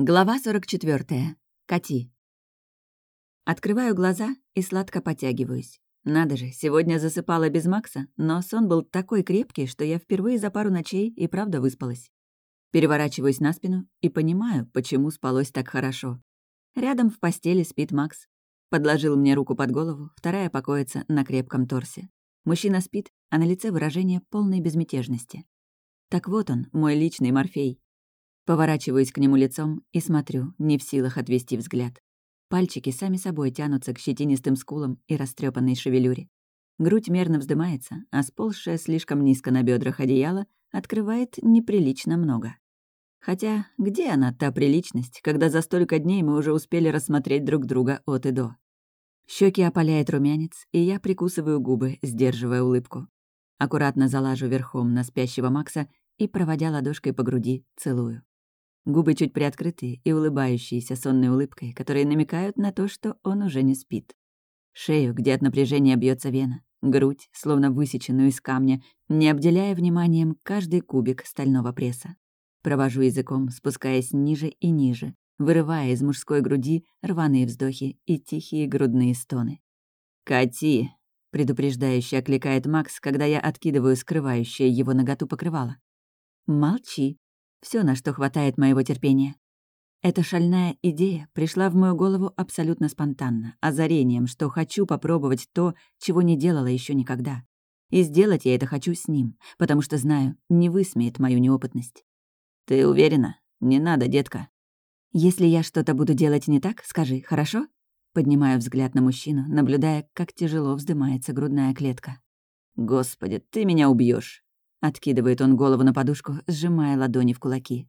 Глава 44. Кати. Открываю глаза и сладко потягиваюсь. Надо же, сегодня засыпала без Макса, но сон был такой крепкий, что я впервые за пару ночей и правда выспалась. Переворачиваюсь на спину и понимаю, почему спалось так хорошо. Рядом в постели спит Макс. Подложил мне руку под голову, вторая покоится на крепком торсе. Мужчина спит, а на лице выражение полной безмятежности. Так вот он, мой личный Морфей. Поворачиваюсь к нему лицом и смотрю, не в силах отвести взгляд. Пальчики сами собой тянутся к щетинистым скулам и растрепанной шевелюре. Грудь мерно вздымается, а сползшая слишком низко на бедрах одеяло открывает неприлично много. Хотя где она, та приличность, когда за столько дней мы уже успели рассмотреть друг друга от и до? Щеки опаляет румянец, и я прикусываю губы, сдерживая улыбку. Аккуратно залажу верхом на спящего Макса и, проводя ладошкой по груди, целую. Губы чуть приоткрыты и улыбающиеся сонной улыбкой, которые намекают на то, что он уже не спит. Шею, где от напряжения бьется вена, грудь, словно высеченную из камня, не обделяя вниманием каждый кубик стального пресса. Провожу языком, спускаясь ниже и ниже, вырывая из мужской груди рваные вздохи и тихие грудные стоны. «Кати!» — предупреждающе окликает Макс, когда я откидываю скрывающее его наготу покрывало. «Молчи», все, на что хватает моего терпения. Эта шальная идея пришла в мою голову абсолютно спонтанно, озарением, что хочу попробовать то, чего не делала еще никогда. И сделать я это хочу с ним, потому что знаю, не высмеет мою неопытность. «Ты уверена? Не надо, детка». «Если я что-то буду делать не так, скажи, хорошо?» Поднимаю взгляд на мужчину, наблюдая, как тяжело вздымается грудная клетка. «Господи, ты меня убьешь. Откидывает он голову на подушку, сжимая ладони в кулаки.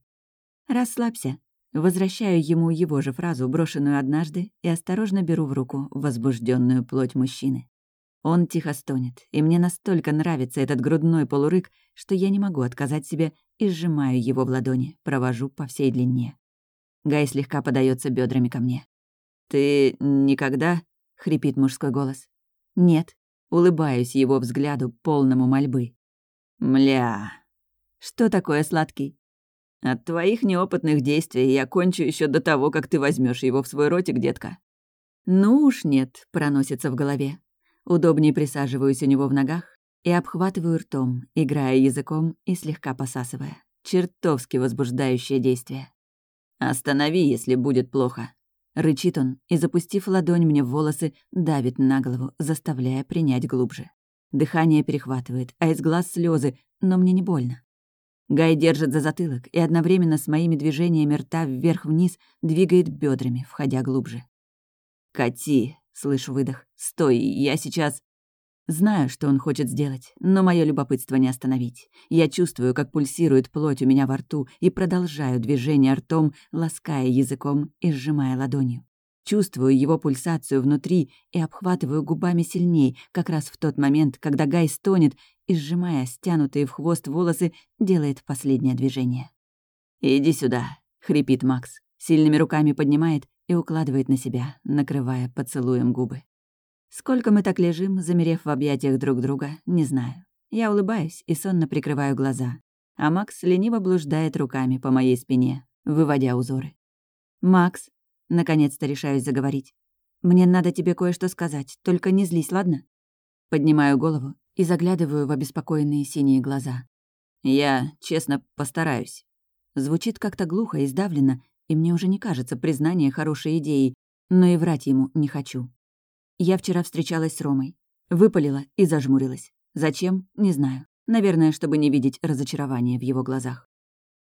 «Расслабься». Возвращаю ему его же фразу, брошенную однажды, и осторожно беру в руку возбужденную плоть мужчины. Он тихо стонет, и мне настолько нравится этот грудной полурык, что я не могу отказать себе и сжимаю его в ладони, провожу по всей длине. Гай слегка подается бедрами ко мне. «Ты никогда?» — хрипит мужской голос. «Нет». Улыбаюсь его взгляду, полному мольбы. Мля. Что такое сладкий? От твоих неопытных действий я кончу еще до того, как ты возьмешь его в свой ротик, детка. Ну уж нет, проносится в голове. Удобнее присаживаюсь у него в ногах и обхватываю ртом, играя языком и слегка посасывая. Чертовски возбуждающее действие. «Останови, если будет плохо», — рычит он и, запустив ладонь мне в волосы, давит на голову, заставляя принять глубже. Дыхание перехватывает, а из глаз слезы, но мне не больно. Гай держит за затылок и одновременно с моими движениями рта вверх-вниз двигает бедрами, входя глубже. «Кати!» — слышу выдох. «Стой, я сейчас...» Знаю, что он хочет сделать, но мое любопытство не остановить. Я чувствую, как пульсирует плоть у меня во рту и продолжаю движение ртом, лаская языком и сжимая ладонью. Чувствую его пульсацию внутри и обхватываю губами сильней, как раз в тот момент, когда Гай стонет и, сжимая стянутые в хвост волосы, делает последнее движение. «Иди сюда», — хрипит Макс. Сильными руками поднимает и укладывает на себя, накрывая поцелуем губы. Сколько мы так лежим, замерев в объятиях друг друга, не знаю. Я улыбаюсь и сонно прикрываю глаза, а Макс лениво блуждает руками по моей спине, выводя узоры. «Макс», Наконец-то решаюсь заговорить. «Мне надо тебе кое-что сказать, только не злись, ладно?» Поднимаю голову и заглядываю в обеспокоенные синие глаза. «Я, честно, постараюсь». Звучит как-то глухо и сдавленно, и мне уже не кажется признание хорошей идеей, но и врать ему не хочу. Я вчера встречалась с Ромой. Выпалила и зажмурилась. Зачем? Не знаю. Наверное, чтобы не видеть разочарования в его глазах.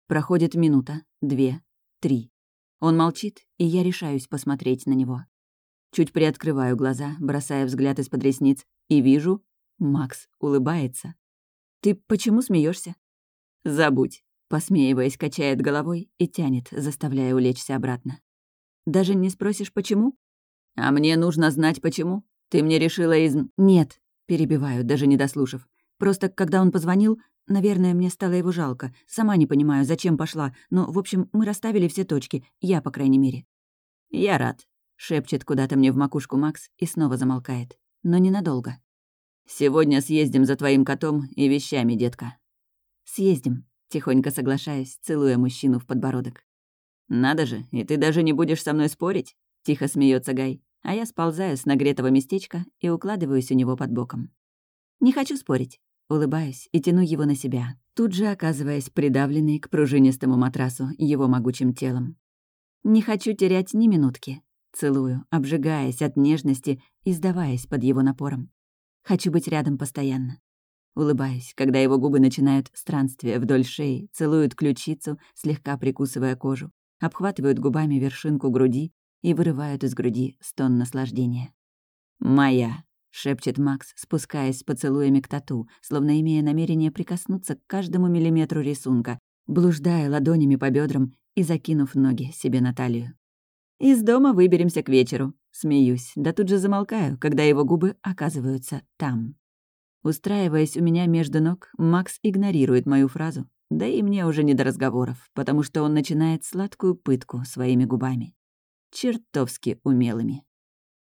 Проходит минута, две, три. Он молчит, и я решаюсь посмотреть на него. Чуть приоткрываю глаза, бросая взгляд из-под ресниц, и вижу, Макс улыбается. «Ты почему смеешься? «Забудь», — посмеиваясь, качает головой и тянет, заставляя улечься обратно. «Даже не спросишь, почему?» «А мне нужно знать, почему. Ты мне решила из...» «Нет», — перебиваю, даже не дослушав. «Просто, когда он позвонил, Наверное, мне стало его жалко. Сама не понимаю, зачем пошла. Но, в общем, мы расставили все точки. Я, по крайней мере. «Я рад», — шепчет куда-то мне в макушку Макс и снова замолкает. Но ненадолго. «Сегодня съездим за твоим котом и вещами, детка». «Съездим», — тихонько соглашаясь, целуя мужчину в подбородок. «Надо же, и ты даже не будешь со мной спорить?» — тихо смеется Гай, а я сползаю с нагретого местечка и укладываюсь у него под боком. «Не хочу спорить». Улыбаюсь и тяну его на себя, тут же оказываясь придавленной к пружинистому матрасу его могучим телом. Не хочу терять ни минутки. Целую, обжигаясь от нежности и сдаваясь под его напором. Хочу быть рядом постоянно. Улыбаюсь, когда его губы начинают странствие вдоль шеи, целуют ключицу, слегка прикусывая кожу, обхватывают губами вершинку груди и вырывают из груди стон наслаждения. «Моя!» — шепчет Макс, спускаясь с поцелуями к тату, словно имея намерение прикоснуться к каждому миллиметру рисунка, блуждая ладонями по бедрам и закинув ноги себе на талию. «Из дома выберемся к вечеру», — смеюсь, да тут же замолкаю, когда его губы оказываются там. Устраиваясь у меня между ног, Макс игнорирует мою фразу, да и мне уже не до разговоров, потому что он начинает сладкую пытку своими губами. Чертовски умелыми.